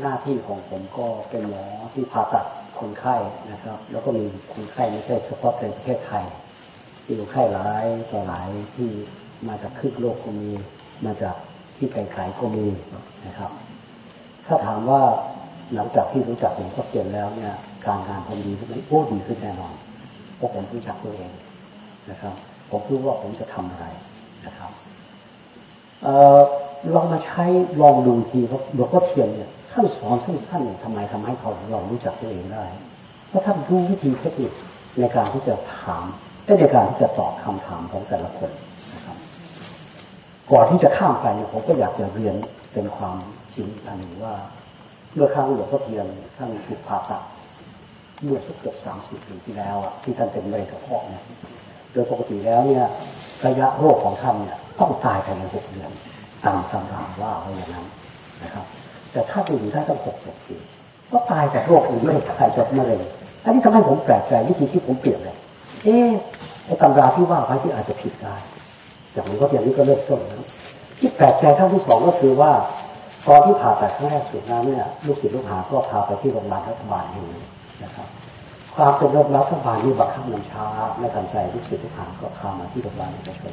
หน้าที่ของผมก็เป็นหมอที่ผ่าตัดคนไข้นะครับ แล้วก็มีคนไข้ไม่ใช่เฉพาะในประเทศไทยมีคนไข้หลายต่อหลายที่มาจากคึกโลกก็มี มาจากที่ไกลๆก็มีนะครับ ถ้าถามว่าหลังจากที่รู้จักหลวงพ่อเขียนแล้วเนี่ยการงานผมดีขึ้นไหมโอ้ดีขึ้นแน่นอนเพราะผมรู้จักตัวเองนะครับ ผมรู้ว่าผมจะทำอะไรนะครับเออลองมาใช้ลองดูทีครับหลวงพ่อเทียนเนี่ย ท่านสอนสั้นๆทำไมทำให้เขาเรารู้จักตัวเองได้เพราะท่านรู้วิธีเทคนิคในการที่จะถามในการที่จะตอบคำถามของแต่ละคนนะครับ ก่อนที่จะข้ามไปเนี่ยผมก็อยากจะเรียนเป็นความจริงอันหนึ่งว่า เมื่อครั้งหลวงพ่อเทียนท่านถูกผ่าตัดเมื่อสักเกือบสามสิบปีที่แล้วอะที่ท่านเป็นมะเร็งกระเพาะเนี่ยโดยปกติแล้วเนี่ยระยะโรคของท่านเนี่ยต้องตายภายในหกเดือนตามตำราว่าไว้อย่างนั้นนะครับ แต่ถ้าไปอยู่ได้ตั้งหกเจ็ดปีก็ตายจากโรคอื่นไม่ได้ตายจากมะเร็งอันนี้ทำให้ผมแปลกใจวิธีที่ผมเปลี่ยนเลยเอ๊ะไอ้ตำราที่ว่าไว้ที่อาจจะผิดได้จากนี้ก็เพียงนี้ก็เริ่มต้นแล้วที่แปลกใจขั้นที่สองก็คือว่าตอนที่ผ่าตัดครั้งแรกสุดนั้นเนี่ยลูกศิษย์ลูกหาก็พาไปที่โรงพยาบาลรัฐบาลแห่งนึงนะครับความเป็นโรงพยาบาลรัฐบาลนี่บังคับนำช้าไม่ทันใจลูกศิษย์ลูกหาก็พามาที่โรงพยาบาลเอกชน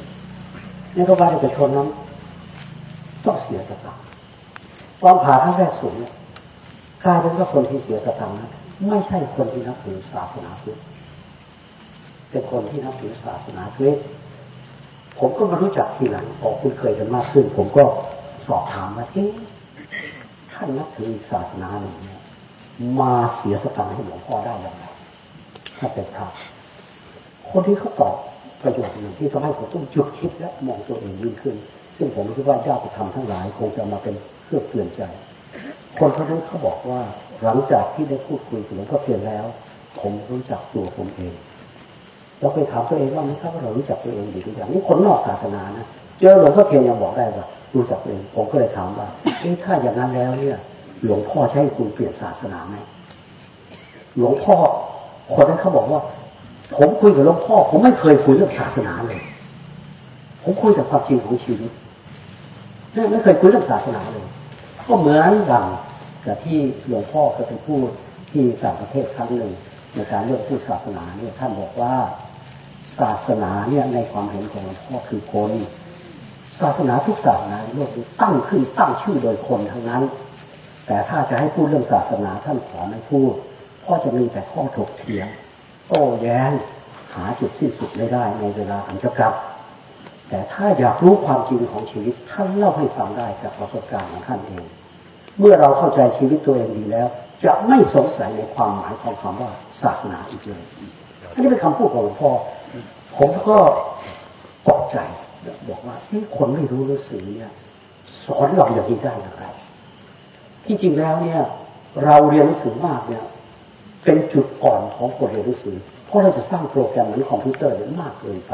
ในโรงพยาบาลเอกชนนั้นต้องเสียสตางค์ ตอนผ่าครั้งแรกสุดเนี่ยกลายเป็นว่าคนที่เสียสตางค์นั้นไม่ใช่คนที่นับถือศาสนาพุทธเป็นคนที่นับถือศาสนาคริสต์ผมก็มารู้จักทีหลังพอคุณเคยกันมากขึ้น ผมก็สอบถามว่าเอ๊ะท่านนับถือศาสนาหนึ่งเนี่ยมาเสียสตังค์ให้หลวงพ่อได้ยังไงถ้าเป็นพระคนที่เขาตอบประโยชน์หนึ่งที่ทำให้ผมต้องจุดคิดและมองตัวเองยิ่งขึ้น ซึ่งผมคิดว่าญาติธรรมทั้งหลาย คงจะมาเป็นเครื่องเตือนใจ คนคนนั้นเขาบอกว่าหลังจากที่ได้พูดคุยกับหลวงพ่อเพียนแล้ว ผมรู้จักตัวผมเองเราเคยถามตัวเองว่าไหมครับว่าเรารู้จักตัวเองดีหรือยังนี่คนนอกศาสนานะเจอหลวงพ่อเทียนยังบอกได้ว่ารู้จักตัวเอง ผมก็เลยถามว่าเอ๊ะถ้าอย่างนั้นแล้วเนี่ย หลวงพ่อใช้คุณเปลี่ยนศาสนาไหมหลวงพ่อคนนั้นเขาบอกว่า ผมคุยกับหลวงพ่อ ผมไม่เคยคุยเรื่องศาสนาเลย ผมคุยแต่ความจริงของชีวิต ไม่เคยคุยเรื่องศาสนาเลย ก็เหมือนดังกับที่หลวงพ่อเคยไปพูดที่ต่างประเทศครั้งหนึ่งในการเรื่องพูดศาสนาเนี่ยท่านบอกว่าศาสนาเนี่ยในความเห็นของหลวงพ่อคือคนศาสนาทุกศาสนาโลกตั้งขึ้นตั้งชื่อโดยคนทั้งนั้น แต่ถ้าจะให้พูดเรื่องศาสนาท่านขอไม่พูดเพราะจะมีแต่ข้อถกเถียงโต้แย้งหาจุดสิ้นสุดไม่ได้ในเวลาอันจะกลับ แต่ถ้าอยากรู้ความจริงของชีวิตท่านเล่าให้ฟังได้จากประสบการณ์ของท่านเอง เมื่อเราเข้าใจชีวิตตัวเองดีแล้ว จะไม่สงสัยในความหมายของคำว่าศาสนาอีกเลยอันนี้เป็นคำพูดของหลวงพ่อผมก็ตกใจบอกว่าที่คนไม่รู้หนังสือเนี่ยสอนเราอย่างนี้ได้อย่างไร ที่จริงแล้วเนี่ย เราเรียนหนังสือมากเนี่ย เป็นจุดอ่อนของคนเรียนหนังสือเพราะเราจะสร้างโปรแกรมหมือคอมพิวเตอร์เนี่ยมากเกินไป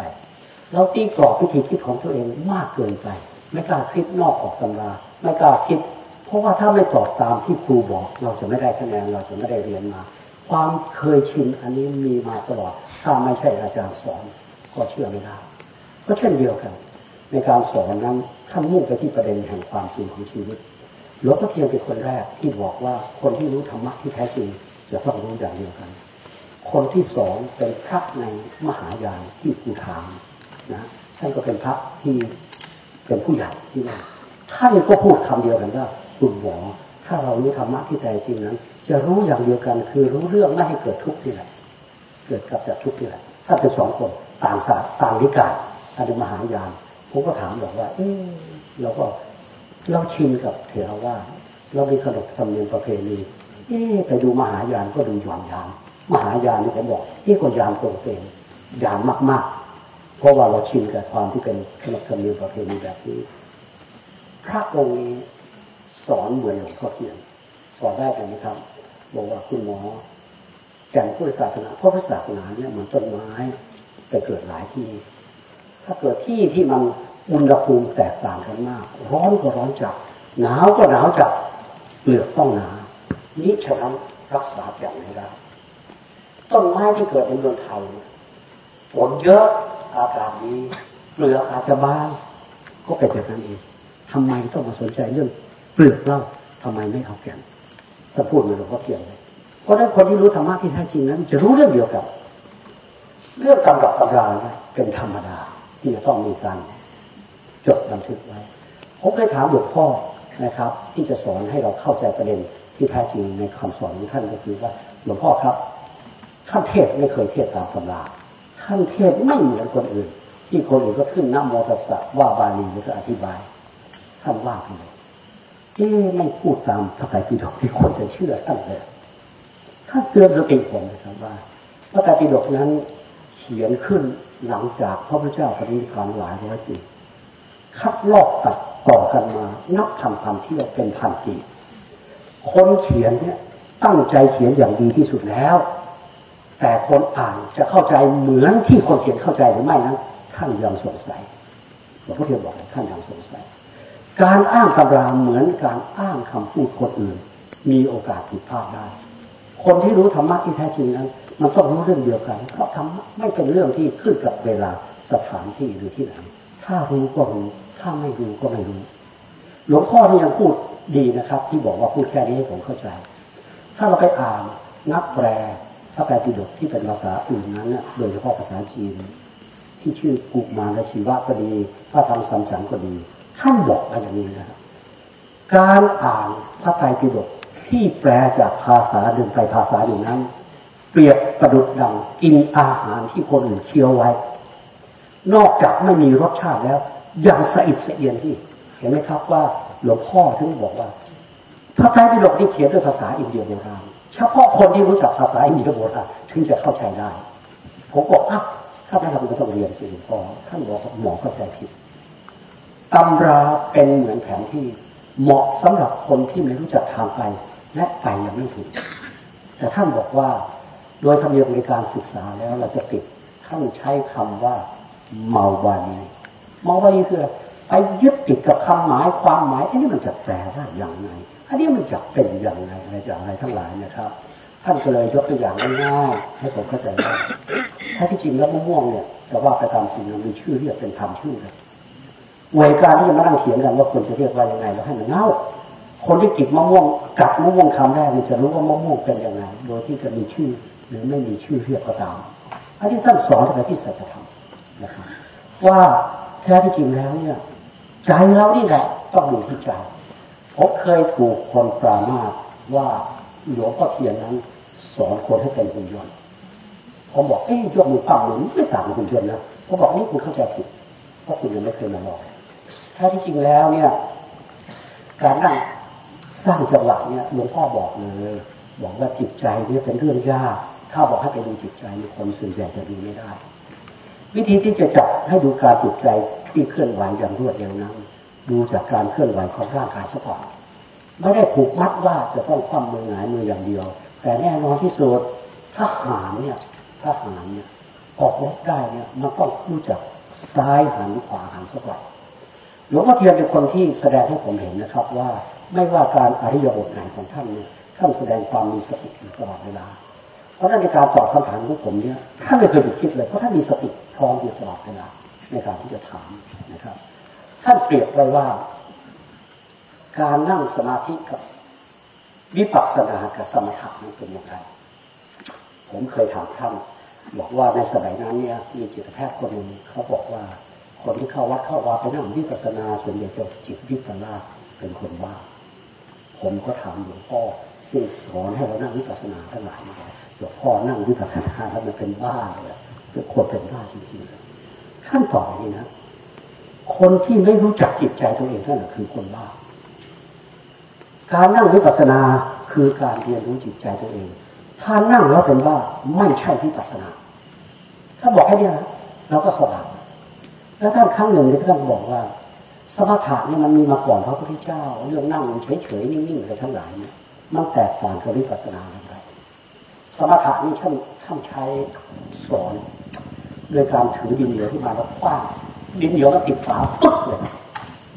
เราตีกรอบวิธีคิดของตัวเองมากเกินไป ไม่กล้าคิดนอกออกตำราไม่กล้าคิด เพราะว่าถ้าไม่ตอบตามที่ครูบอก เราจะไม่ได้คะแนนเราจะไม่ได้เรียนมา ความเคยชินอันนี้มีมาตลอดถ้าไม่ใช่อาจารย์สอนก็เชื่อไม่ได้ก็เช่นเดียวกัน ในการสอนนั้นท่านมุ่งไปที่ประเด็นแห่งความจริงของชีวิตหลวงพ่อเทียนเป็นคนแรกที่บอกว่าคนที่รู้ธรรมะที่แท้จริงจะต้องรู้อย่างเดียวกัน คนที่สองเป็นพระในมหายานที่ภูฐาน นะท่านก็เป็นพระที่เป็นผู้ใหญ่ที่นั่นท่านก็พูดคำเดียวกันว่าคุณหมอถ้าเรารู้ธรรมะที่แท้จริงนั้น จะรู้อย่างเดียวกันคือรู้เรื่องไม่ให้เกิดทุกข์นี่แหละเกิดกับจากทุกข์นี่แหละถ้าเป็นสองคนต่างศาสตร์ต่างนิกายอันนี้มหายานผมก็ถามบอกว่า เออเราก็เราชินกับเถรว่า เรามีขนบธรรมเนียมประเพณีเอ๊ไปดูมหายานก็ดูหย่อนยานมหายานนี่ผมบอกที่ก็ยานตรงเต็มยานมากๆ เพราะว่าเราชินกับความที่เป็นขนบธรรมเนียมประเพณีแบบนี้ พระองค์นี้สอนเหมือนหลวงพ่อเทียนสอนได้ไหมครับบอกว่าคุณหมอแก่นพุทธศาสนาเพราะพุทธศาสนาเนี่ยเหมือนต้นไม้ไปเกิดหลายที่ ถ้าเกิดที่ที่มันอุณหภูมิแตกต่างกันมาก ร้อนก็ร้อนจัดหนาวก็หนาวจัดเปลือกต้องหนานี้ฉะนั้นรักษาอย่างไม่ได้ต้นไม้ที่เกิดในเมืองไทยฝนเยอะ อากาศดีเปลือกอาจจะบางก็เป็นแบบนั้นเองทำไมต้องมาสนใจเรื่องเปลือกเล่าทำไมไม่เอาแก่นจะพูดเหมือนหลวงพ่อเทียนเลยเพราะนั้นคนที่รู้ธรรมะที่แท้จริงนั้น จะรู้เรื่องเดียวกัน เรื่องกำกับตำราเป็นธรรมดาที่จะต้องมีการจดบันทึกไว้ผมเคยถามหลวงพ่อนะครับ ที่จะสอนให้เราเข้าใจประเด็นที่แท้จริงในคำสอนของท่านก็คือว่าหลวงพ่อครับท่านเทศไม่เคยเทศตามตำรา ท่านเทศไม่เหมือนคนอื่น ที่คนอื่นก็ขึ้นน้ำโมตสะว่าบาลีแล้วก็อธิบายท่านว่าไปเลยเอ๊ไม่พูดตามพระไตรปิฎกที่คนจะเชื่อท่านเลยท่านเตือนสติผมนะครับว่า พระไตรปิฎกนั้นเขียนขึ้นหลังจากพระพุทธเจ้าปฏิญาณหลายร้อยปีคัดลอกตัดต่อกันมา นับทำความเที่ยวเป็นพันปีคนเขียนเนี่ยตั้งใจเขียนอย่างดีที่สุดแล้ว แต่คนอ่านจะเข้าใจเหมือนที่คนเขียนเข้าใจหรือไม่นั้นท่านยังสงสัยหลวงพ่อเทียนบอกท่านยังสงสัย การอ้างตำราเหมือนการอ้างคำพูดคนอื่น มีโอกาสผิดพลาดได้ คนที่รู้ธรรมะที่แท้จริงนั้น มันต้องรู้เรื่องเดียวกัน เพราะธรรมะไม่เป็นเรื่องที่ขึ้นกับเวลาสถานที่หรือที่ไหนถ้ารู้ก็รู้ถ้าไม่รู้ก็ไม่รู้ หลวงพ่อที่ยังพูดดีนะครับ ที่บอกว่าพูดแค่นี้ให้ผมเข้าใจ ถ้าเราไปอ่านนักแปล พระไตรปิฎกที่เป็นภาษาอื่นนั้นโดยเฉพาะภาษาจีน ที่ชื่อกุมารและชีวะก็ดี พระธรรมสัมจังก็ดีท่านบอกมาอย่างนี้นะครับการอ่านพระไตรปิฎกที่แปลจากภาษาหนึ่งไปภาษาหนึ่งนั้น เปรียบประดุดดังกินอาหารที่คนอื่นเคี้ยวไว้ นอกจากไม่มีรสชาติแล้ว ยังสะอิดสะเอียนสิเห็นไหมครับว่าหลวงพ่อถึงบอกว่าพระไตรปิฎกที่เขียนด้วยภาษาอินเดียโบราณ เฉพาะคนที่รู้จักภาษาอินเดียโบราณถึงจะเข้าใจได้ ผมบอกอะถ้าไม่ทำก็ต้องเรียนสิหลวงพ่อท่านบอกหมอเข้าใจผิดตำราเป็นเหมือนแผนที่เหมาะสำหรับคนที่ไม่รู้จักทางไป และไปยังไม่ถึง แต่ท่านบอกว่าโดยธรรมเนียมในการศึกษาแล้วเราจะติดท่านใช้คำว่าเมาวานีเมาวานีคือไปยึดติดกับคำหมายความหมายอันนี้มันจะแปลว่าอย่างไร อันนี้มันจะเป็นอย่างไรอะไรอย่างไรทั้งหลายนะครับ ท่านก็เลยยกตัวอย่างง่ายๆให้ผมเข้าใจว่าถ้าที่จริงแล้วมะม่วงเนี่ยแต่ว่าไปตามจริงมันมีชื่อเรียกเป็นธรรมชื่อเลยเวการที่จะมานั่งเถียงกันว่าควรจะเรียกว่ายังไงเราให้มันเน่าคนที่กินมะม่วงกัดมะม่วงคำแรกมันจะรู้ว่ามะม่วงเป็นยังไงโดยที่จะมีชื่อหรือไม่มีชื่อเรียกก็ตามอันนี้ท่านสอนในที่สัจธรรมนะครับว่าแท้ที่จริงแล้วเนี่ยใจเรานี่แหละต้องดูที่ใจ ผมเคยถูกคนปรามาสว่าหลวงพ่อเทียนนั้น สอนคนให้เป็นหุ่นยนต์ผมบอกเอ้ยยกมือปั้มหรือไม่ต่างหุ่นยนต์นะผมบอกนี่คุณเข้าใจผิดเพราะคุณยังไม่เคยมาลองแท้ที่จริงแล้วเนี่ย การนั่งสร้างจังหวะเนี่ยหลวงพ่อบอกเลยบอกว่าจิตใจเนี่ยเป็นเรื่องยากถ้าบอกให้ไปดูจิตใจคนส่วนใหญ่จะดูไม่ได้ วิธีที่จะจับให้ดูการจิตใจที่เคลื่อนไหวอย่างรวดเร็วนั้น ดูจากการเคลื่อนไหวของร่างกายสปอร์ตไม่ได้ผูกมัดว่าจะต้องคว่ำมือหงายมืออย่างเดียว แต่แน่นอนที่สุดทหารเนี่ยทหารเนี่ยออกรบได้เนี่ยมันต้องรู้จักซ้ายหันขวาหันสปอร์ตหลวงพ่อเทียนเป็นคนที่แสดงให้ผมเห็นนะครับว่าไม่ว่าการอริยบทไหนของท่านเนี่ยท่านแสดงความมีสติตลอดเวลา เพราะในการตอบคำถามของผมเนี่ยท่านไม่เคยหยุดคิดเลยเพราะท่านมีสติพร้อมอยู่ตลอดเวลาในการที่จะถามนะครับ ท่านเปรียบไว้ว่า การนั่งสมาธิกับวิปัสสนากับสมถะนั้นเป็นอย่างไร ผมเคยถามท่านบอกว่าในสมัยนั้นเนี่ยมีจิตแพทย์คนหนึ่งเขาบอกว่า คนที่เข้าวัดเข้าวาไปนั่งวิปัสสนาส่วนใหญ่จะจิตวิปลาสเป็นคนบ้าผมก็ถามหลวงพ่อซึ่งสอนให้เรานั่งวิปัสสนาทั้งหลายหลวงพ่อนั่งวิปัสสนาแล้วมันเป็นบ้าเลยเป็นคนเป็นบ้าจริงๆท่านตอบอย่างนี้นะ คนที่ไม่รู้จักจิตใจตัวเองนั่นคือคนบ้าการนั่งวิปัสสนาคือการเรียนรู้จิตใจตัวเอง ถ้านั่งแล้วเป็นว่าไม่ใช่วิปัสสนา ถ้าบอกแค่นี้นะเราก็สว่างแล้วท่านครั้งหนึ่งที่ท่านบอกว่า สมถะนี่มันมีมาก่อนพระพุทธเจ้า เรื่องนั่งเฉยๆนิ่งๆอะไรทั้งหลายเนี่ยมันแตกต่างกับวิปัสสนาอะไรสมถะนี่ท่านท่านใช้สอนโดยการถือดินเหนียวที่มาแล้วคว้า ดินเหนียวก็ติดฝาปึ๊กเลย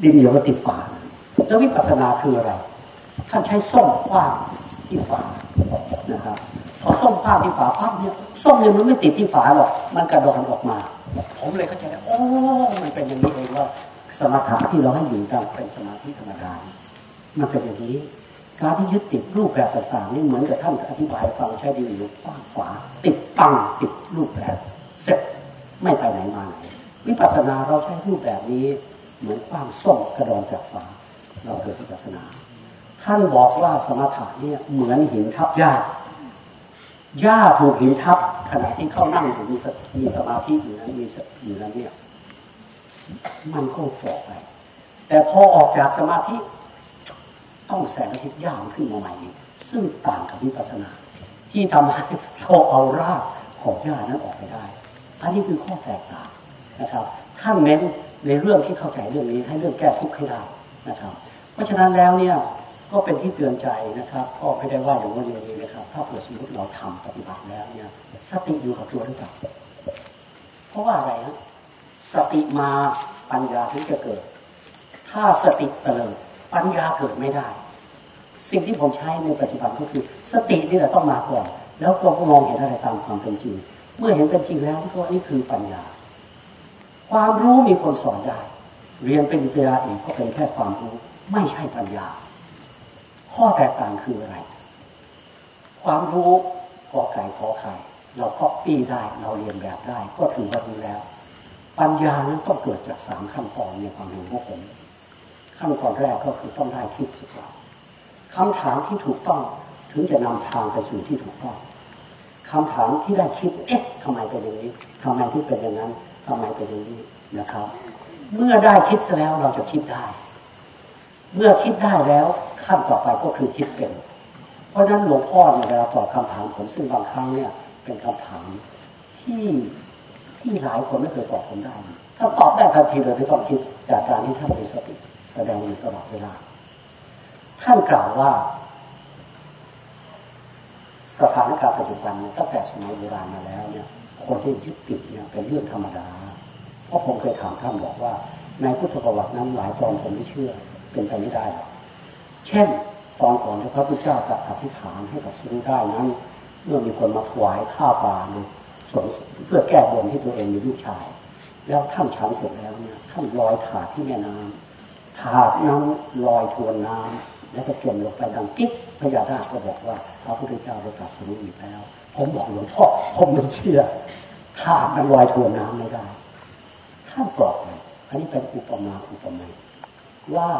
ดินเหนียวก็ติดฝา แล้ววิปัสสนาคืออะไร ท่านใช้ส้มคว้าที่ฝานะครับพอส้มคว้าที่ฝาพับเนี่ยส้มเนี่ยมันไม่ติดที่ฝาหรอกมันกระดอนออกมา ผมเลยเข้าใจว่าโอ้มันเป็นอย่างนี้เองว่าสมาธิที่เราให้อยู่ตามเป็นสมาธิธรรมดามันเป็นอย่างนี้การที่ยึดติดรูปแบบต่างๆนี่เหมือนกับท่านอธิบายฟังใช้ดีอยู่ขวาฝาติดตั้งติดรูปแบบเสร็จไม่ไปไหนมาไหน วิปัสสนาเราใช้รูปแบบนี้ เหมือนขว้างส้มกระดอนจากฝาเราเกิดวิปัสสนา ท่านบอกว่าสมถะเนี่ยเหมือนหินทับหญ้าหญ้าถูกหินทับขณะที่เขานั่งอยู่มีมีสมาธิอยู่นั้นมีอยู่นั้นเนี่ยมันก็ฝ่อไป แต่พอออกจากสมาธิต้องแสงอาทิตย์ย่างขึ้นมาใหม่ ซึ่งต่างกับวิปัสสนา ที่ทำให้เราเอารากของหญ้านั้นออกไปได้ อันนี้คือข้อแตกต่าง นะครับท่านเน้นในเรื่องที่เข้าใจเรื่องนี้ให้เรื่องแก้ทุกข์ให้ได้นะครับ เพราะฉะนั้นแล้วเนี่ยก็เป็นที่เตือนใจนะครับก็ไม่ได้ว่าอย่างว่าอย่างนี้นะครับ ถ้าเผื่อสมมติเราทำปฏิบัติแล้วเนี่ยสติอยู่กับตัวหรือเปล่าเพราะว่าอะไรฮะสติมาปัญญาถึงจะเกิด ถ้าสติเตลิดปัญญาเกิดไม่ได้ สิ่งที่ผมใช้ในปัจจุบันก็คือ สตินี่แหละต้องมาก่อน แล้วก็มองเห็นอะไรตามความเป็นจริง เมื่อเห็นเป็นจริงแล้วก็นี่คือปัญญา ความรู้มีคนสอนได้ เรียนเป็นปริญญาเอกก็เป็นแค่ความรู้ ไม่ใช่ปัญญา ข้อแตกต่างคืออะไร ความรู้กอไก่ขอไข่เราก็ปี้ได้เราเรียนแบบได้ ก็ถือว่ารู้แล้ว ปัญญานั้นต้องเกิดจากสามขั้นตอนในความรู้ของผมขั้นตอนแรกก็คือต้องได้คิดสุดว่าคำถามที่ถูกต้องถึงจะนำทางไปสู่ที่ถูกต้องคำถามที่ได้คิดเอ๊ะทำไมเป็นอย่างนี้ทำไมที่เป็นอย่างนั้น ทำไมเป็นอย่างนี้นะครับ เมื่อได้คิดแล้วเราจะคิดได้ เมื่อคิดได้แล้วขั้นต่อไปก็คือคิดเป็น เพราะฉะนั้นหลวงพ่อเนี่ยเวลาตอบคำถามผมซึ่งบางครั้งเนี่ย เป็นคำถามที่ที่หลายคนไม่เคยตอบผมได้ถ้าตอบได้ทันทีเลยไม่ต้องคิดจากการที่ท่านมีสติแสดงอยู่ตลอดเวลาท่านกล่าวว่า สถานการณ์ปัจจุบันตั้งแต่สมัยโบราณมาแล้วเนี่ย คนที่ยึดติดเนี่ยเป็นเรื่องธรรมดา เพราะผมเคยถามท่านบอกว่า ในพุทธประวัตินั้นหลายตอนผมไม่เชื่อ เป็นไปไม่ได้หรอกเช่นตอนก่อนที่พระพุทธเจ้าจะอธิษฐานให้กับสู้ได้นั้นเมื่อมีคนมาถวายข้าวปลาเนี่ยเพื่อแก้บนที่ตัวเองมีลูกชาย แล้วท่านฉันเสร็จแล้วเนี่ยท่านลอยถาดที่แม่น้ำถาดน้ำลอยทวนน้ำแล้วก็จมลงไปดังกิ๊กพระยาดาก็บอกว่าพระพุทธเจ้าได้ตรัสรู้อีกแล้ว ผมบอกหลวงพ่อผมไม่เชื่อถามันลอยทวนน้ำไม่ได้ท่านกรอกเลยอันนี้เป็นอุปมาอุปไมยว่า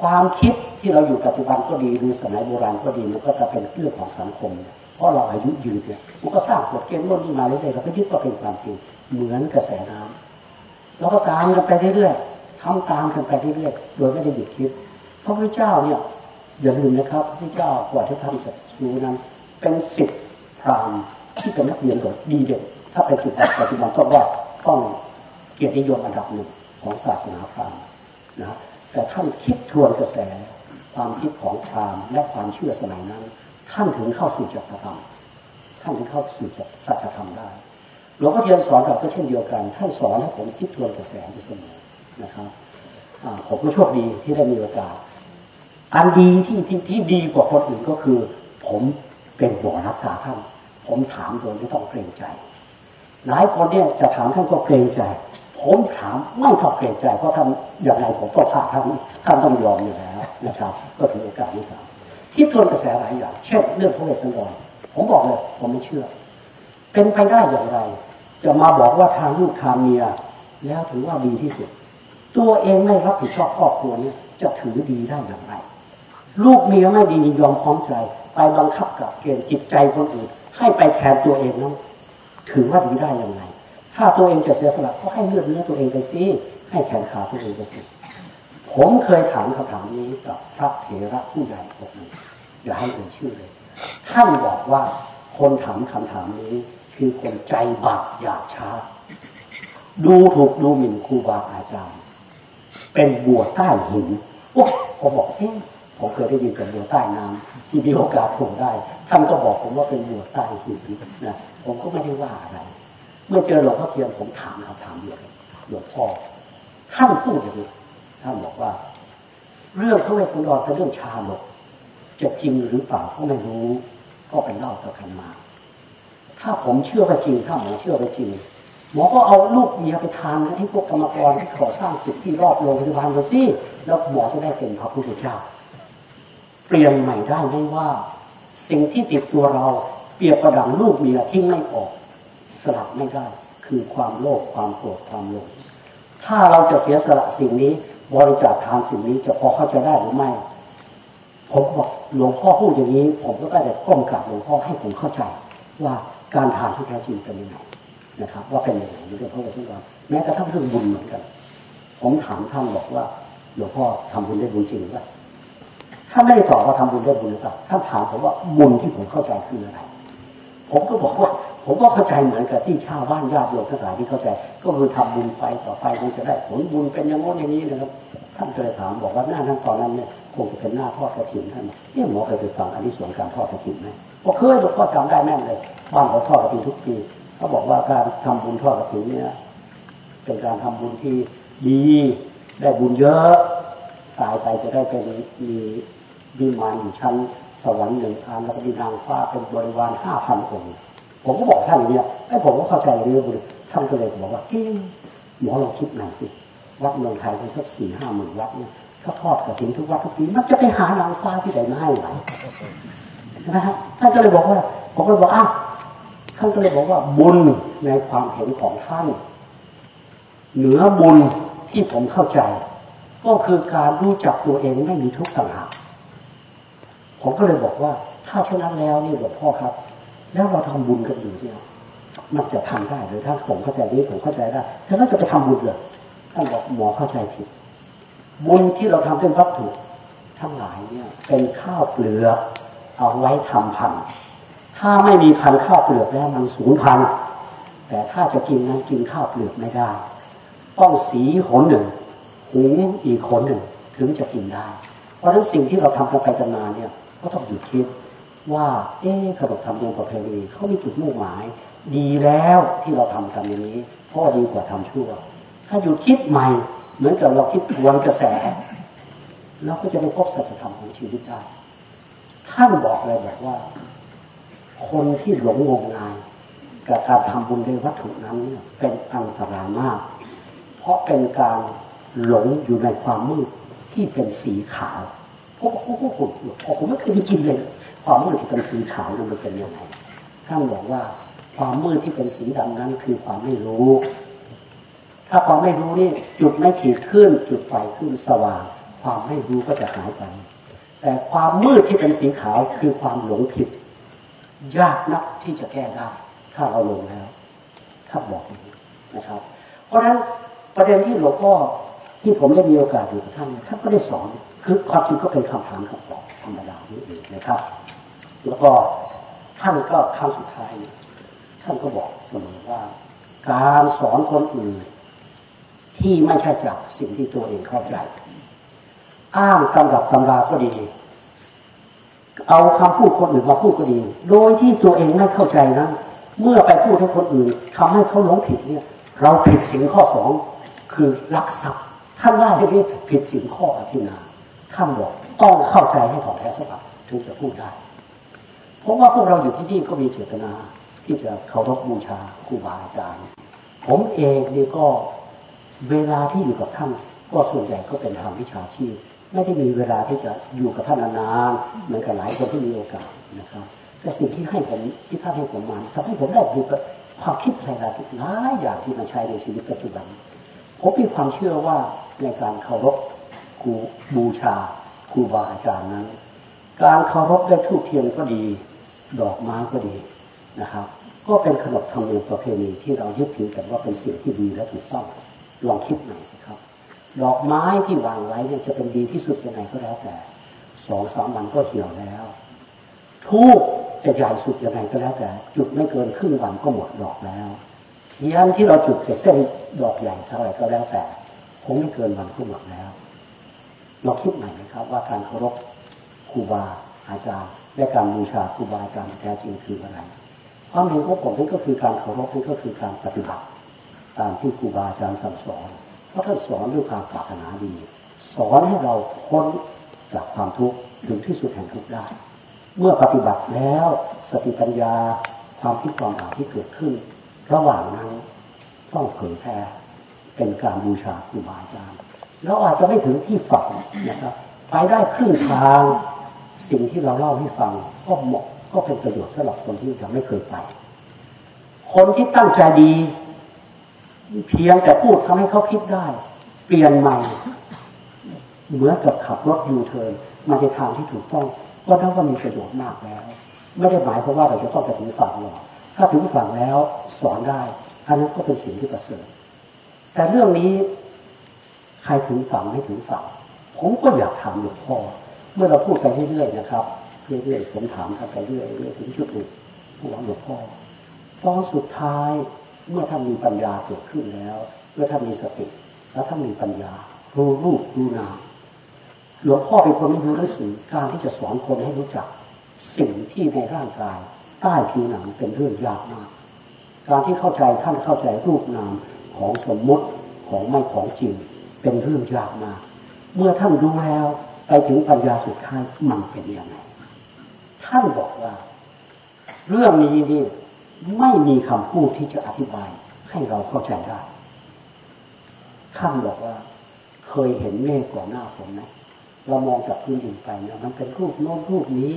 ความคิดที่เราอยู่ปัจจุบันก็ดีหรือสมัยโบราณก็ดีมันก็จะเป็นเรื่องของสังคม เพราะเราอายุยืนเนี่ยมันก็สร้างกฎเกณฑ์นู่นนี่มาเรื่อยๆเราก็ยึดว่าเป็นความจริงเหมือนกระแสน้ำเราก็ตามกันไปเรื่อยๆทำตามกันไปเรื่อยๆโดยไม่ได้หยุดคิดพระพุทธเจ้าเนี่ยอย่าลืมนะครับพระพุทธเจ้ากว่าที่ท่านจะรู้นั้นเป็นสิทธิ พรามที่เป็นนักเรียนโดดดีเด่นถ้าเป็นจุดปัจจุบันต้องว่าต้องเกียรตินิยมอันดับหนึ่งของศาสนาพราหมณ์นะแต่ท่านคิดทวนกระแสความคิดของพราหมณ์และความเชื่อสมัยนั้น ท่านถึงเข้าสู่จักรธรรม ท่านถึงเข้าสู่จักรสัจธรรมได้หลวงพ่อเทียนสอนเราก็เช่นเดียวกันท่านสอนให้ผมคิดทวนกระแสอยู่เสมอนะครับผมก็โชคดีที่ได้มีโอกาสอันดีที่ที่ที่ดีกว่าคนอื่นก็คือ ผม เป็นบ่อรักษาท่าน ผมถามโดยไม่ต้องเกรงใจ หลายคนเนี่ยจะถามท่านก็เกรงใจ ผมถามไม่ชอบเกรงใจเพราะท่านอย่างไรผมก็พาท่านท่านต้องยอมอยู่แล้วนะครับ ก็ถือโอกาสนี้ครับที่ทวนกระแสหลายอย่าง เช่นเรื่องพระเวสสันดรผมบอกเลยผมไม่เชื่อ เป็นไปได้อย่างไร จะมาบอกว่าทางลูกทางเมีย แล้วถือว่าดีที่สุด ตัวเองไม่รับผิดชอบครอบครัวเนี่ยจะถือดีได้อย่างไร ลูกเมียไม่ดียอมพร้อมใจ ไปบังคับกับเกณฑ์จิตใจคนอื่น ให้ไปแทนตัวเองนั้นถือว่าดีได้อย่างไรถ้าตัวเองจะเสียสละก็ให้เลือดเนื้อตัวเองไปสิให้แขนขาตัวเองไปสิผมเคยถามคำถามนี้กับพระเถระผู้ใหญ่คนหนึ่งอย่าให้เอ่ยชื่อเลย ท่านบอกว่าคนถามคำถามนี้คือคนใจบาปอยากช้า ดูถูกดูหมิ่นครูบาอาจารย์ เป็นบัวใต้หินโอ้ผมบอกเอ๊ะ ผมเคยได้ยินกับบัวใต้น้ำที่มีโอกาสผมได้ท่านก็บอกผมว่าเป็นบัวใต้หินนะผมก็ไม่ได้ว่าอะไรเมื่อเจอหลวงพ่อเทียนผมถามคำถามเดียวหลวงพ่อท่านพูดอย่างนี้ท่านบอกว่า เรื่องพระเวสสันดรเป็นเรื่องชาลกจะจริงหรือเปล่าก็ไม่รู้ ก็ไปเล่าต่อกันมา ถ้าผมเชื่อว่าจริงถ้าหมอเชื่อว่าจริงหมอก็เอาลูกเมียไปทานให้พวกกรรมกรที่ขอสร้างตึกที่รอบโรงพยาบาลกันสิแล้วหมอจะได้เป็นพระพุทธเจ้า ปลี่ยนใหม่ได้ไหมว่า สิ่งที่ติดตัวเราเปรียบประดังลูกเมียทิ้งไม่ออก สลับไม่ได้ คือความโลภความโกรธความหลงถ้าเราจะเสียสละสิ่งนี้ บริจาคทานสิ่งนี้จะพอเข้าใจได้หรือไม่ ผมบอกหลวงพ่อพูดอย่างนี้ ผมก็ได้ก้มกราบหลวงพ่อให้ผมเข้าใจ ว่าการทานที่แท้จริงเป็นยังไงนะครับ ว่าเป็นยังไงในเรื่องพระวสงฆ์แม้กระทั่งเรื่องบุญเหมือนกัน ผมถามท่านบอกว่าหลวงพ่อทำบุญได้บุญจริงหรือเปล่า ท่าไม่ได้ตอบว่าทำบุญได้บุญหรือเปล่าท่านถามผมว่าบุญที่ผมเข้าใจคืออะไร ผมก็บอกว่า ผมก็เข้าใจเหมือนกับที่ชาวบ้านญาติโยมทั้งหลายที่เข้าใจ ก็คือทำบุญไปต่อไปคงจะได้ผลบุญเป็นอย่างโน้นอย่างนี้นะครับ ท่านเคยถามบอกว่าหน้าท่านตอนนั้นเนี่ยคงจะเป็นหน้าทอดกระถิ่นท่านเนี่ยหมอเคยไปฟังอันนี้ส่วนการทอดกระถิ่นไหมบอกเคยหลวงพ่อจำได้แม่นเลยบ้านเราทอดกระถิ่นทุกปีเขาบอกว่าการทำบุญทอดกระถิ่นเนี่ยเป็นการทำบุญที่ดีได้บุญเยอะตายไปจะได้เป็นมี วิมานอยู่ชั้นสวรรค์หนึ่งอันแล้วก็มีนางฟ้าเป็นบริวารห้าพันองค์ผมก็บอกท่านอย่างนี้ไอ้ผมก็เข้าใจเรื่องบุญท่านก็เลยบอกว่าเอ๊ะหมอลองคิดหน่อยสิวัดเมืองไทยเป็นสักสี่ห้าหมื่นวัดเนี่ยถ้าทอดกระถิ่นทุกวัดทุกปีมันจะไปหานางฟ้าที่ไหนมาให้ไหนนะฮะท่านก็เลยบอกว่าผมก็เลยบอกอ้าวท่านก็เลยบอกว่าบุญในความเห็นของท่านเหนือบุญที่ผมเข้าใจ ก็คือการรู้จักตัวเองไม่มีทุกข์ต่างหาก ผมก็เลยบอกว่า ถ้าเช่นนั้นแล้วนี่หลวงพ่อครับ แล้วเราทำบุญกันอยู่เนี่ยมันจะทำได้หรือถ้าผมเข้าใจนี้ผมเข้าใจได้แล้วเราจะไปทำบุญเหรอท่านบอกหมอเข้าใจผิดบุญที่เราทำเป็นวัตถุทั้งหลายเนี่ย เป็นข้าวเปลือกเอาไว้ทำพันถ้าไม่มีพันข้าวเปลือกแล้วมันสูญพันแต่ถ้าจะกินนั้นกินข้าวเปลือกไม่ได้ ต้องสีหนหนึ่งหูอีกหนหนึ่งถึงจะกินได้ เพราะฉะนั้นสิ่งที่เราทำกันไปกันมาเนี่ย ก็ต้องหยุดคิดว่า เอ๊ะขนบธรรมเนียมประเพณีเขามีจุดมุ่งหมาย ดีแล้วที่เราทำกันอย่างนี้เพราะดีกว่าทำชั่ว ถ้าหยุดคิดใหม่ เหมือนกับเราคิดทวนกระแสเราก็จะไปพบสัจธรรมของชีวิตได้ ท่านบอกเลยแบบว่า คนที่หลงงมงายกับการทำบุญด้วยวัตถุนั้นเนี่ยเป็นอันตรายมาก เพราะเป็นการหลงอยู่ในความมืดที่เป็นสีขาว พวกพวกพวกผมผมไม่เคยได้ยินเลยความมืดที่เป็นสีขาวนั้นมันเป็นยังไงท่านบอกว่า ความมืดที่เป็นสีดำนั้นคือความไม่รู้ ถ้าความไม่รู้นี่จุดไม่ขีดขึ้น จุดไฟขึ้นสว่าง ความไม่รู้ก็จะหายไปแต่ความมืดที่เป็นสีขาวคือความหลงผิด ยากนักที่จะแก้ได้ถ้าเราลงแล้วถ้าบอกอย่างนี้นะครับ เพราะฉะนั้นประเด็นที่หลวงพ่อที่ผมได้มีโอกาสอยู่กับท่านท่านก็ได้สอน คือความจริงก็เป็นคำถามคำตอบธรรมดานี่เองนะครับ แล้วก็ท่านก็ครั้งสุดท้าย ท่านก็บอกเสมอว่า การสอนคนอื่น ที่ไม่ใช่จากสิ่งที่ตัวเองเข้าใจ อ้างตำรับตำราก็ดี เอาคำพูดคนอื่นมาพูดก็ดี โดยที่ตัวเองไม่เข้าใจนะเมื่อไปพูดให้คนอื่นทำให้เขาหลงผิดเนี่ย เราผิดสิ่งข้อสองคือลักทรัพย์ท่านว่าที่นี้ผิดสิ่งข้ออธินา ท่านบอกต้องเข้าใจให้ถ่องแท้สักถึงจะพูดได้เพราะว่าพวกเราอยู่ที่นี่ก็มีเจตนาที่จะเคารพบูชาครูบาอาจารย์ ผมเองนี่ก็เวลาที่อยู่กับท่านก็ส่วนใหญ่ก็เป็นทางวิชาชีพ ไม่ได้มีเวลาที่จะอยู่กับท่านนานๆเหมือนกับหลายคนที่มีโอกาสนะครับแต่สิ่งที่ให้ผมที่ท่านให้ผมมาทำให้ผมได้ดูความคิดอะไรหลายอย่างที่มาใช้ในชีวิตปัจจุบันผมมีความเชื่อว่าในการเคารพ ครูบูชาครูบาอาจารย์นั้น การเคารพด้วยทูบเทียนก็ดี ดอกไม้ก็ดีนะครับ ก็เป็นขนบธรรมเนียมประเพณีที่เรายึดถือกันว่าเป็นสิ่งที่ดีและถูกต้องลองคิดหน่อยสิครับ ดอกไม้ที่วางไว้เนี่ยจะเป็นดีที่สุดยังไงก็แล้วแต่สองสามวันก็เหี่ยวแล้วทูบจะใหญ่สุดยังไงก็แล้วแต่ จุดไม่เกินครึ่งวันก็หมดดอกแล้วเทียนที่เราจุดจะเส้นดอกใหญ่เท่าไหร่ก็แล้วแต่คงไม่เกินวันก็หมดแล้ว เราคิดใหม่ไหมครับ ว่าการเคารพครูบาอาจารย์และการบูชาครูบาอาจารย์แท้จริงคืออะไรความเห็นของผมนี่ก็คือการเคารพนี่ก็คือการปฏิบัติ ตามที่ครูบาอาจารย์สั่งสอนเพราะท่านสอนด้วยความปรารถนาดี สอนให้เราพ้นจากความทุกข์ถึงที่สุดแห่งทุกข์ได้ เมื่อปฏิบัติแล้วสติปัญญาความคิดความอ่านที่เกิดขึ้น ระหว่างนั้นต้องเผยแพร่เป็นการบูชาครูบาอาจารย์ เราอาจจะไม่ถึงที่ฝันนะครับไปได้ครึ่งทางสิ่งที่เราเล่าให้ฟังก็เหมาะก็เป็นประโยชน์สำหรับคนที่ยังไม่เคยไป คนที่ตั้งใจดี เพียงแต่พูดทำให้เขาคิดได้ เปลี่ยนใหม่ เหมือนกับขับรถยูเทิร์นมาในทางที่ถูกต้อง ก็นับว่ามีประโยชน์มากแล้ว ไม่ได้หมายความว่าเราจะต้องไปถึงฝั่งหรอกถ้าถึงฝั่งแล้วสอนได้อันนั้นก็เป็นสิ่งที่ประเสริฐแต่เรื่องนี้ ใครถึงฝั่งไม่ถึงฝั่งผมก็อยากถามหลวงพ่อเมื่อเราพูดไปเรื่อยๆนะครับเรื่อยๆผมถามกันไปเรื่อยๆถึงจุดหนึ่งหลวงหลวงพ่อตอนสุดท้ายเมื่อท่านมีปัญญาเกิดขึ้นแล้ว เมื่อท่านมีสติ แล้วท่านมีปัญญารู้รูปรู้นามหลวงพ่อเป็นคนไม่รู้หนังสือการที่จะสอนคนให้รู้จัก สิ่งที่ในร่างกาย ใต้ผิวหนังเป็นเรื่องยากมาก การที่เข้าใจท่านเข้าใจรูปนามของสมมติของไม่ของจริง เป็นเรื่องยากมากเมื่อท่านรู้แล้วไปถึงปัญญาสุดท้ายมันเป็นยังไงท่านบอกว่า เรื่องนี้นี่ไม่มีคำพูดที่จะอธิบายให้เราเข้าใจได้ท่านบอกว่า เคยเห็นเมฆก่อนหน้าฝนไหมเรามองจากพื้นดินไปเนี่ยมันเป็นรูปโน้นรูปนี้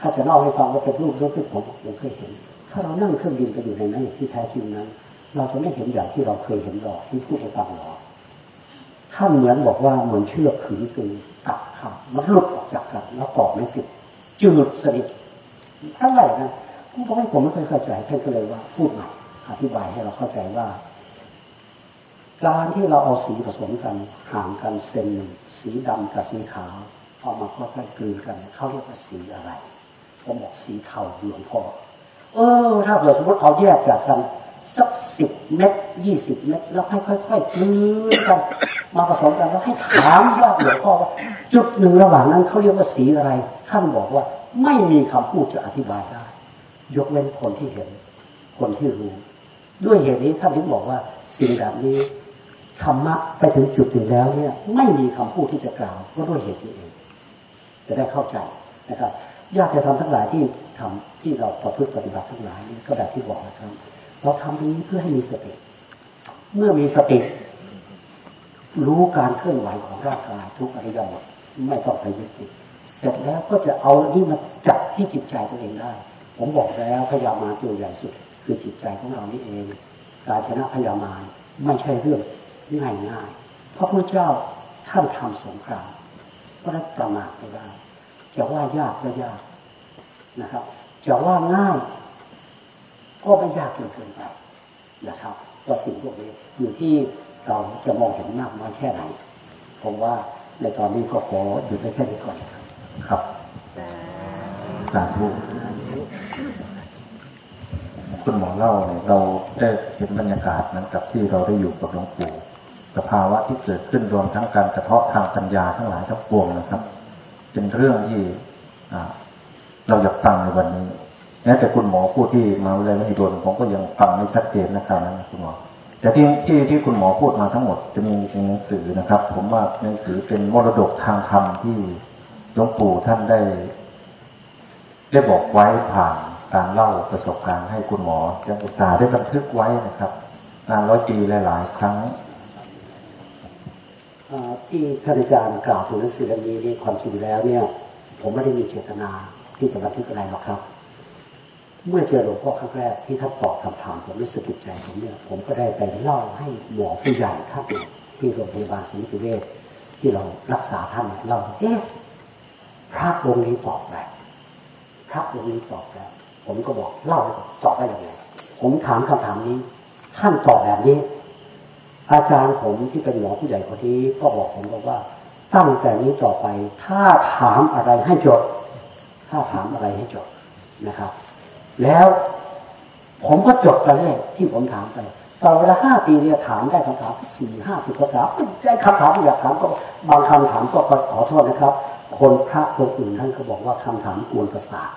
ถ้าจะเล่าให้ฟังว่าเป็นรูปโน้นรูปผมผมเคยเห็น ถ้าเรานั่งเครื่องบินไปอยู่ในนั้นที่แท้จริงนั้น เราจะไม่เห็นอย่างที่เราเคยเห็นหรอกที่พูดให้ฟังหรอก ท่าเหมือนบอกว่าเหมือนเชือกขึงตึงตัดขาดมันหลุดออกจากกันแล้วตอกไม่ติดจืดสนิทอะไรนะผมบอกให้ผมไม่เคยเข้าใจท่านก็เลยว่าพูดใหม่อธิบายให้เราเข้าใจว่า การที่เราเอาสีผสมกันห่างกันเซนหนึ่งสีดำกับสีขาวเอามาค่อยๆกลืนกันเขาเรียกว่าสีอะไรผมบอกสีเทาหลวงพ่อเออ ถ้าเกิดสมมติเอาแยกจากกัน สักสิบเม็ดยี่สิบเม็ดแล้วให้ค่อยๆกลืนกันมาผสมกันแล้วให้ถามว่าหลวงพ่อว่าจุดหนึ่งระหว่างนั้นเขาเรียกว่าสีอะไร ท่านบอกว่าไม่มีคำพูดจะอธิบายได้ ยกเว้นคนที่เห็น คนที่รู้ ด้วยเหตุนี้ท่านถึงบอกว่าสิ่งแบบนี้ธรรมะไปถึงจุดหนึ่งแล้วเนี่ยไม่มีคำพูดที่จะกล่าวก็ด้วยเหตุนี้เองจะได้เข้าใจนะครับญาติธรรมทั้งหลายที่ทำที่เราประพฤติปฏิบัติทั้งหลายนี่ก็แบบที่บอกนะครับ เราทำตรงนี้เพื่อให้มีสติ เมื่อมีสติ รู้การเคลื่อนไหวของร่างกายทุกอริยบทไม่ต้องไปยึดติดเสร็จแล้วก็จะเอานี่มาจับที่จิตใจตัวเองได้ ผมบอกแล้วพยามาตัวใหญ่สุด คือจิตใจของเรานี่เอง การชนะพยามาไม่ใช่เรื่องง่ายง่ายพระพุทธเจ้าท่านทำสงครามก็ได้ประมาทไม่ได้จะว่ายากก็ยากนะครับ จะว่าง่าย ก็ไม่ยากจนเกินไปนะครับก็สิ่งพวกนี้อยู่ที่เราจะมองเห็นมากน้อยแค่ไหน ผมว่าในตอนนี้ก็ขอหยุดไว้แค่นี้ก่อนครับครับสาธุคุณหมอเล่าเนี่ยเราได้เห็นบรรยากาศนั้นกับที่เราได้อยู่กับหลวงปู่สภาวะที่เกิดขึ้นรวมทั้งการกระเทาะทางปัญญาทั้งหลายทั้งปวงนะครับ เป็นเรื่องที่เราอยากฟังในวันนี้ แม้แต่คุณหมอพูดที่มาวิทยาลัยมหิดลผมก็ยังฟังไม่ชัดเจนนะครับนั้นคุณหมอแต่ที่ที่ที่คุณหมอพูดมาทั้งหมดจะมีหนังสือนะครับ ผมว่าหนังสือเป็นมรดกทางธรรมที่หลวงปู่ท่านได้ ได้บอกไว้ผ่านการเล่าประสบการณ์ให้คุณหมอยังอุตส่าห์ได้บันทึกไว้นะครับนานร้อยปีหลาย ๆ ครั้งที่ท่านอาจารย์กล่าวถึงหนังสือเล่มนี้นี่ความจริงแล้วเนี่ย ผมไม่ได้มีเจตนาที่จะบันทึกอะไรหรอกครับ เมื่อเจอหลวงพ่อครั้งแรกที่ท่านตอบคำถามผมรู้สึกติดใจผมเนี่ยผมก็ได้ไปเล่าให้หมอผู้ใหญ่ท่านที่โรงพยาบาลศรีวิเวศที่เรารักษาท่านเราเอ๊ะพระองค์นี้ตอบแบบพระองค์นี้ตอบแบบผมก็บอกเล่าตอบได้ยังไงผมถามคำถามนี้ ท่านตอบแบบนี้ อาจารย์ผมที่เป็นหมอผู้ใหญ่คนนี้ก็บอกผมบอกว่า ตั้งแต่นี้ต่อไป ถ้าถามอะไรให้จด ถ้าถามอะไรให้จดนะครับ แล้วผมก็จดไปเลยที่ผมถามไปต่อเวลาห้าปีเนี่ยถามได้คำถามสี่ห้าสิบคำถามได้คำถามที่อยากถามก็บางคำถามก็ขอโทษนะครับ คนพระคนอื่นท่านก็บอกว่าคำถามกวนประสาท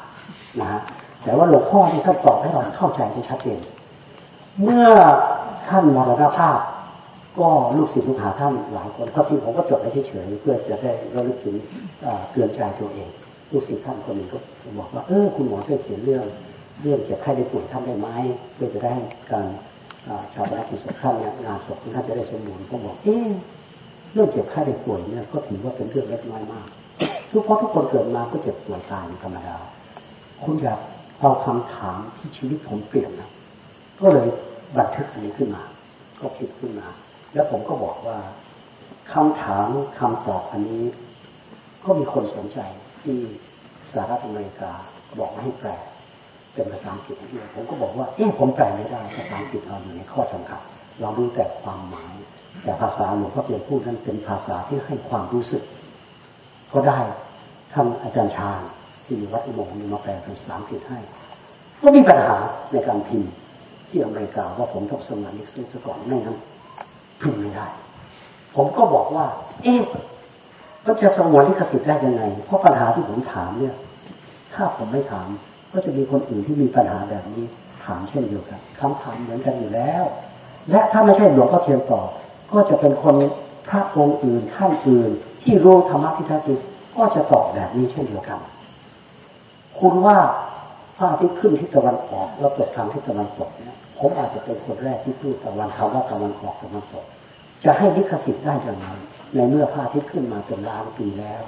นะฮะแต่ว่าหลวงพ่อที่ท่านตอบให้เราเข้าใจได้ชัดเจนเมื่อท่านมรณภาพ ก็ลูกศิษย์ลูกหาท่านหลายคนครับที่ผมก็จดไว้เฉยเพื่อจะได้ระลึกถึงเตือนใจตัวเอง ลูกศิษย์ท่านคนหนึ่งก็บอกว่าเออคุณหมอช่วยเขียนเรื่อง เรื่องเจ็บไข้ได้ป่วยท่านได้ไหมเพื่อจะได้การชาวบ้านกิจศพท่านเนี่ยงานศพท่านจะได้สมบูรณ์ก็บอกเออเรื่องเจ็บไข้ได้ป่วยเนี่ยก็ถือว่าเป็นเรื่องเล็กน้อยมาก ทุกเพราะทุกคนเกิดมาก็เจ็บป่วยตายธรรมดาคุณอยากเอาคำถามที่ชีวิตผมเปลี่ยนนะก็เลยบันทึกอันนี้ขึ้นมา ก็คิดขึ้นมา แล้วผมก็บอกว่าคำถามคำตอบอันนี้ ก็มีคนสนใจที่สหรัฐอเมริกาบอกให้แปล เป็นภาษาอังกฤษด้วยผมก็บอกว่าเอ๊ะผมแปลไม่ได้ภาษาอังกฤษเราอยู่ในข้อจำกัดเรารู้แต่ความหมาย แต่ภาษาหลวงพ่อเทียนพูดนั้นเป็นภาษาที่ให้ความรู้สึก ก็ได้ท่านอาจารย์ชาญที่อยู่วัดอุโมงค์มาแปลเป็นภาษาอังกฤษให้ ก็มีปัญหาในการพิมพ์ที่อเมริกาว่าผมต้องสมัครลิขสิทธิ์ก่อนไม่งั้นพิมพ์ไม่ได้ ผมก็บอกว่า เอ๊ะมันจะสงวนลิขสิทธิ์ได้ยังไงเพราะปัญหาที่ผมถามเนี่ย ถ้าผมไม่ถาม ก็จะมีคนอื่นที่มีปัญหาแบบนี้ถามเช่นเดียวกันคำถามเหมือนกันอยู่แล้ว และถ้าไม่ใช่หลวงพ่อเทียนตอบก็จะเป็นคนพระองค์อื่นท่านอื่น ที่รู้ธรรมะที่แท้จริงก็จะตอบแบบนี้เช่นเดียวกัน คุณว่าพระทิตย์ขึ้นที่ตะวันออกแล้วตกทางที่ตะวันตกเนี่ยผมอาจจะเป็นคนแรกที่พูดตะวันคำว่าตะวันออกตะวันตก จะให้ลิขสิทธิ์ได้อย่างไรในเมื่อพระอาทิตย์ขึ้นมาเป็นล้านปีแล้ว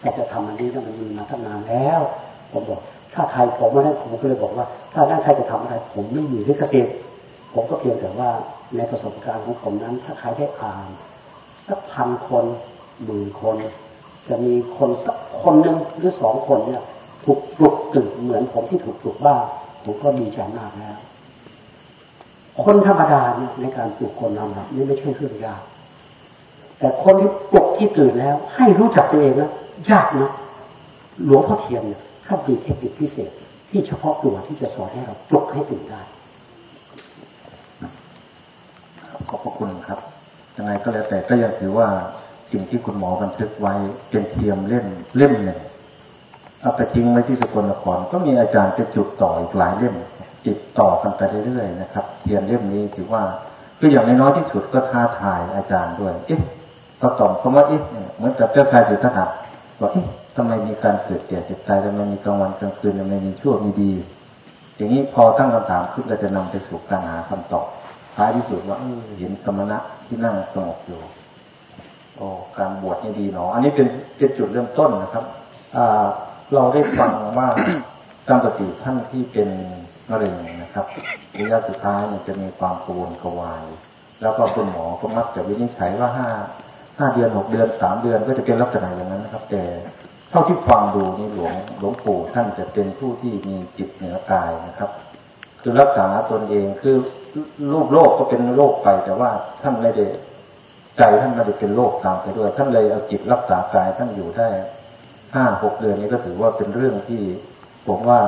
สัจธรรมอันนี้มันมีมาตั้งนานแล้ว ผมบอก ถ้าใครผมไม่ได้ผมก็เลยบอกว่า ถ้าด้านใครจะทำอะไร ผมไม่มีลิขสิทธิ์ผมก็เพียงแต่ว่าในประสบการณ์ของผมนั้น ถ้าใครได้อ่านสักพันคนหมื่นคน จะมีคนสักคนหนึ่งหรือสองคนเนี่ยถูกปลุกตื่นเหมือนผมที่ถูกปลุกบ้าผมก็ดีใจมากแล้ว คนธรรมดาเนี่ยในการปลุกคนนำหลับนี่ไม่ใช่เรื่องยากแต่คนที่ปลุกที่ตื่นแล้ว ให้รู้จักตัวเองนะยากนะหลวงพ่อเทียนเนี่ย ท่านมีเทคนิคพิเศษ ที่เฉพาะตัวที่จะสอนให้เราปลุกให้ตื่นได้ขอบพระคุณครับยังไงก็แล้วแต่ก็ยังถือว่าสิ่งที่คุณหมอบันทึกไว้เป็นเทียมเล่มเล่มหนึ่งเอาไปทิ้งไว้ที่สกลนครก็มีอาจารย์จะจุดต่ออีกหลายเล่มจิตต่อกันไปเรื่อยๆนะครับเทียนเล่มนี้ถือว่าคืออย่างน้อยที่สุดก็ท้าทายอาจารย์ด้วย เอ๊ะก็ตอบคำว่าเอ๊ะเหมือนกับเจ้าชายสิทธัตถะบอกเอ๊ะ ทำไมมีการเกิดแก่เจ็บตายทำไมมีกลางวันกลางคืนทำไมมีชั่วมีดี อย่างนี้พอตั้งคำถามขึ้นก็จะนำไปสู่การหาคำตอบท้ายที่สุดว่าเห็นสมณะที่นั่งสงบอยู่โอ้การบวชนี่ดีเนาะอันนี้เป็นเป็นจุดเริ่มต้นนะครับอ่าเราได้ฟังว่าตามปกติท่านที่เป็นมะเร็งนะครับระยะสุดท้ายเนี่ยจะมีความกระวนกระวาย แล้วก็คุณหมอก็มักจะวินิจฉัยว่าห้าห้าเดือนหกเดือนสามเดือนก็จะเป็นลักษณะอย่างนั้นนะครับ แต่ เท่าที่ฟังดูนี่หลวงหลวงปู่ท่านจะเป็นผู้ที่มีจิตเหนือกายนะครับ คือรักษาตนเองคือรูปโลกก็เป็นโรคไป แต่ว่าท่านไม่ได้ใจท่านไม่ได้เป็นโรคตามไปด้วย ท่านเลยเอาจิตรักษากายท่านอยู่ได้ห้าหกเดือนนี้ก็ถือว่าเป็นเรื่องที่ผมว่า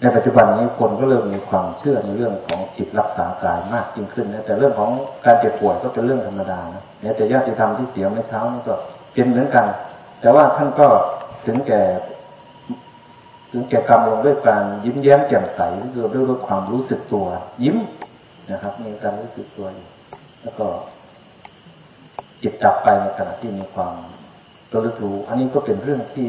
ในปัจจุบันนี้คนก็เริ่มมีความเชื่อในเรื่องของจิตรักษากายมากยิ่งขึ้นนะแต่เรื่องของการเจ็บป่วยก็เป็นเรื่องธรรมดานะเนี่ยแต่ญาติธรรมที่เสียเมื่อเช้านี่ก็เป็นเหมือนกัน แต่ว่าท่านก็ถึงแก่ ถึงแก่กรรมลงด้วยการยิ้มแย้มแจ่มใสด้วยด้วยความรู้สึกตัว ยิ้มนะครับ มีการรู้สึกตัวอยู่แล้วก็จิตจับไปในขณะที่มีความตัวรู้ อันนี้ก็เป็นเรื่องที่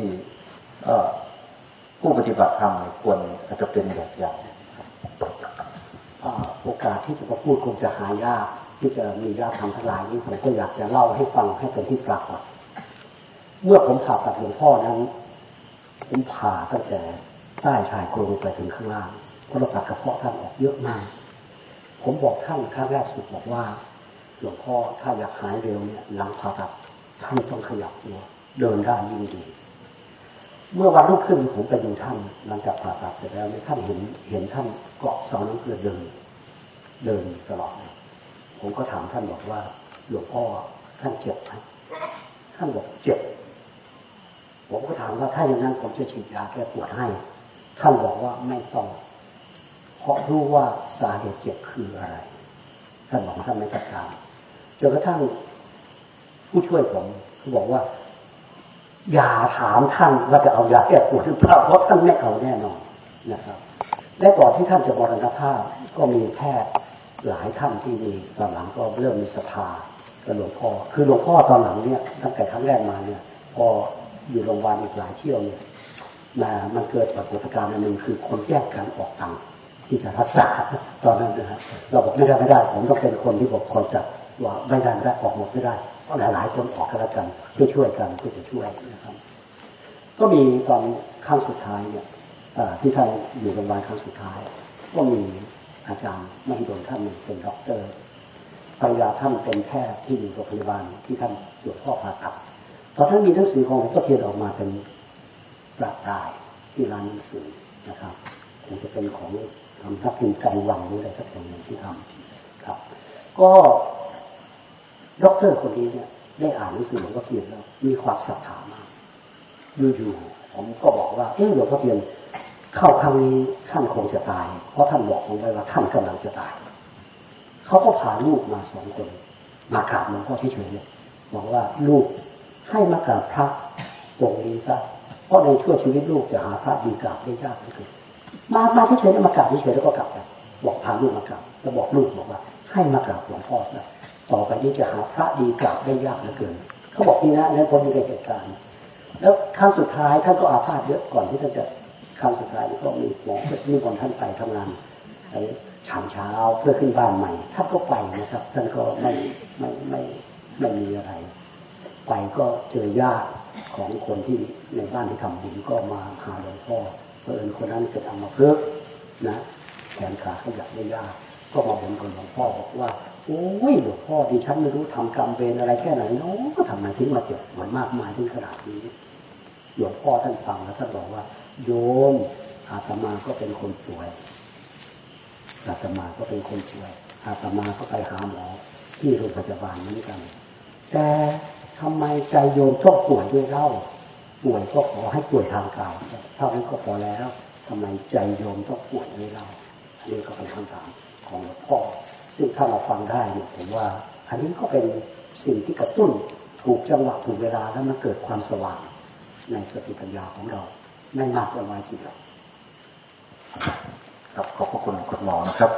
ผู้ปฏิบัติธรรมควรอาจจะเป็นแบบอย่างโอกาสที่จะมาพูดคงจะหายากที่จะมีญาติธรรมทั้งหลายนี้ผมก็อยากจะเล่าให้ฟังให้เป็นที่ปรากฏ เมื่อผมผ่าตัดหลวงพ่อนั้นผมผ่าตั้งแต่ใต้ชายโครงไปถึงข้างล่างเพราะเราตัดกระเพาะท่านออกเยอะมาก ผมบอกท่านครั้งแรกสุดบอกว่า หลวงพ่อถ้าอยากหายเร็วเนี่ยหลังผ่าตัดท่านต้องขยับตัวเดินได้ยิ่งดี เมื่อวันรุ่งขึ้นผมไปดูท่านหลังจากผ่าตัดเสร็จแล้วท่านเห็นเห็นท่านเกาะเสาน้ำเกลือเดิน เดินตลอดผมก็ถามท่านบอกว่า หลวงพ่อท่านเจ็บไหมท่านบอกเจ็บ ผมก็ถามว่าถ้าอย่างนั้นผมจะฉีดยาแก้ปวดให้ ท่านบอกว่าไม่ต้องเพราะรู้ว่าสาเหตุเจ็บคืออะไร ท่านบอกท่านไม่จัดการจนกระทั่งผู้ช่วยผมเขาบอกว่า อย่าถามท่านว่าจะเอายาแก้ปวดหรือเปล่าเพราะท่านไม่เอาแน่นอนนะครับ และก่อนที่ท่านจะบรณภาพก็มีแพทย์หลายท่านที่มีตอนหลังก็เริ่มมีศรัทธากับหลวงพ่อคือหลวงพ่อตอนหลังเนี่ยตั้งแต่ครั้งแรกมาเนี่ยพอ อยู่โรงพยาบาลอีกหลายเที่ยวเนี่ยมามันเกิดปรากฏการณ์อันหนึ่งคือคนแยกกันออกตังที่จะรักษาตอนนั้นนะฮะเราบอกไม่ได้ไม่ได้ ผมต้องเป็นคนที่บอกคอยจับว่าไม่ได้ไม่ได้ออกหมดไม่ได้หลายๆคนออกกันแล้วกันช่วยช่วยกันเพื่อจะช่วยนะครับ ก็มีตอนครั้งสุดท้ายเนี่ยที่ท่านอยู่โรงพยาบาลครั้งสุดท้าย ก็มีอาจารย์มหิดลท่านหนึ่งเป็นด็อกเตอร์ภรรยาท่านเป็นแพทย์ที่อยู่โรงพยาบาลที่ท่านตรวจพ่อผ่าตัด ตอท่านมีหนังสือของหลวงพ่อเทียนออกมาเป็นประกายที่ร้านหนังสือนะครับคงจะเป็นของทำทัพพิมพ์กันวังหรืออะไรสักอย่างหนึ่งที่ทำครับ ก็ด็อกเตอร์คนนี้เนี่ยได้อ่านหนังสือหลวงพ่อเทียนแล้วมีความศรัทธามากอยู่ๆผมก็บอกว่าเออหลวงพ่อเทียนเข้าครั้งนี้ท่านคงจะตาย เพราะท่านบอกผมไว้ว่าท่านกำลังจะตาย เขาก็พาลูกมาสองคน มากราบหลวงพ่อเฉยๆบอกว่าลูก ให้มากราบพระองนี้ซะเพราะในช่วงชีวิตลูกจะหาพระดีกราบได้ยากเหลือเกินมามาเฉยๆแล้วมากราบเฉยๆแล้วก็กลับไปบอกพาลูกมากราบแล้วบอกลูกบอกว่า ให้มากราบหลวงพ่อซะต่อไปนี้จะหาพระดีกราบได้ยากเหลือเกิน เขาบอกนี่นะนั้นผมอยู่ในเหตุการณ์แล้วครั้งสุดท้ายท่านก็อาพาธเยอะก่อนที่ท่านจะครั้งสุดท้ายก็มีหมอนิมนต์ท่านไปทำงานไปฉันเช้าเพื่อขึ้นบ้านใหม่ท่านก็ไปนะครับท่านก็ไม่ไม่ไม่ไม่มีอะไร ไปก็เจอญาติของคนที่ในบ้านที่ทำบุญก็มาหาหลวงพ่อเพราะเอิญคนนั้นเกิดอัมาเพิกนะแขนขาขยับได้ยากก็มาบ่นกับหลวงพ่อบอกว่าโอ้ยหลวงพ่อดิฉันไม่รู้ทำกรรมเวรอะไรแค่ไหนเนาะก็ทำไมถึงมาเจ็บมันมากมายถึงขนาดนี้หลวงพ่อท่านฟังแล้วท่านบอกว่า โยมอาตมาก็เป็นคนป่วยอาตมาก็เป็นคนป่วยอาตมาก็ไปหาหมอที่โรงพยาบาลเหมือนกัน แต่ ทำไมใจโยมชอบป่วยด้วยเล่าป่วยก็ขอให้ป่วยทางกายเท่านั้นก็พอแล้วทำไมใจโยมต้องป่วยด้วยเล่าอันนี้ก็เป็นคำถามของหลวงพ่อซึ่งถ้าเราฟังได้เนี่ยผมว่า อันนี้ก็เป็นสิ่งที่กระตุ้นถูกจังหวะถูกเวลาแล้วมันเกิดความสว่างในสติปัญญาของเราไม่มากก็น้อยทีเดียวครับขอบพระคุณคุณหมอนะครับ